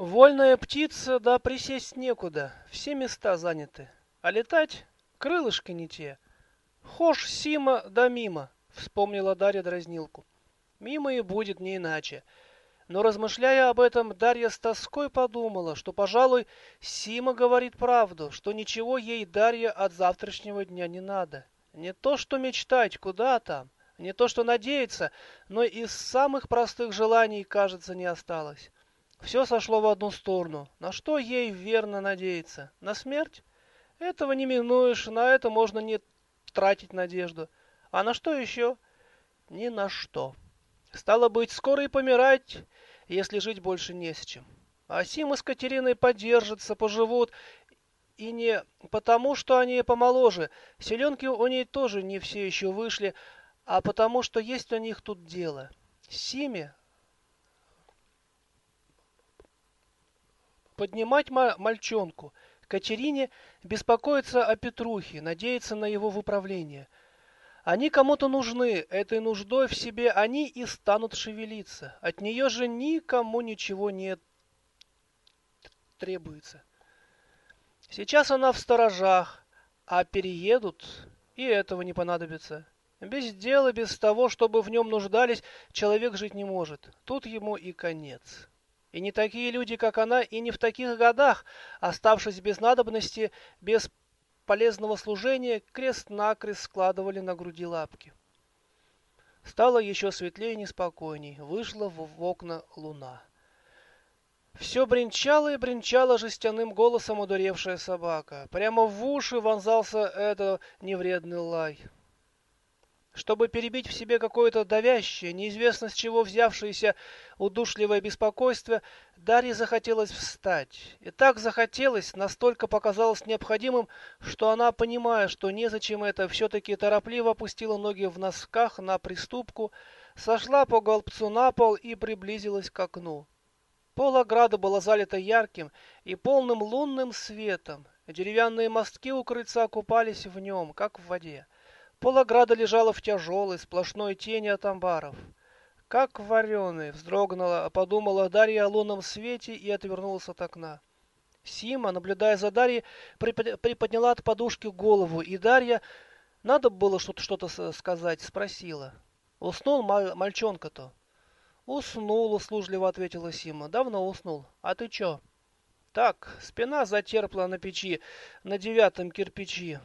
Вольная птица, да присесть некуда, все места заняты. А летать крылышки не те. Хошь Сима да мимо, вспомнила Дарья дразнилку. Мимо и будет не иначе. Но размышляя об этом, Дарья с тоской подумала, что, пожалуй, Сима говорит правду, что ничего ей Дарья от завтрашнего дня не надо. Не то, что мечтать, куда там, не то, что надеяться, но из самых простых желаний, кажется, не осталось. Все сошло в одну сторону. На что ей верно надеяться? На смерть? Этого не минуешь, на это можно не тратить надежду. А на что еще? Ни на что. Стало быть, скоро и помирать, если жить больше не с чем. А Сима с Катериной подержатся, поживут, и не потому, что они помоложе. Селенки у ней тоже не все еще вышли, а потому, что есть у них тут дело. Симе поднимать мальчонку. Катерине беспокоиться о Петрухе, надеяться на его выправление. Они кому-то нужны, этой нуждой в себе они и станут шевелиться. От нее же никому ничего не требуется. Сейчас она в сторожах, а переедут, и этого не понадобится. Без дела, без того, чтобы в нем нуждались, человек жить не может. Тут ему и конец. И не такие люди, как она, и не в таких годах, оставшись без надобности, без полезного служения, крест-накрест складывали на груди лапки. Стало еще светлее и неспокойней. Вышла в окна луна. Все бренчало и бренчало жестяным голосом одуревшая собака. Прямо в уши вонзался этот невредный лай. Чтобы перебить в себе какое-то давящее, неизвестно с чего взявшееся удушливое беспокойство, Дарье захотелось встать. И так захотелось, настолько показалось необходимым, что она, понимая, что незачем это, все-таки торопливо опустила ноги в носках на приступку, сошла по голбцу на пол и приблизилась к окну. Пол ограды было залито ярким и полным лунным светом. Деревянные мостки у крыльца купались в нем, как в воде. Полограда лежала в тяжелой, сплошной тени от амбаров. Как вареный, вздрогнула, подумала Дарья о лунном свете и отвернулась от окна. Сима, наблюдая за Дарьей, приподняла от подушки голову, и Дарья, надо было что-то что сказать, спросила. «Уснул мальчонка-то?» «Уснул», — услужливо ответила Сима. «Давно уснул. А ты чё?» «Так, спина затерпла на печи, на девятом кирпичи.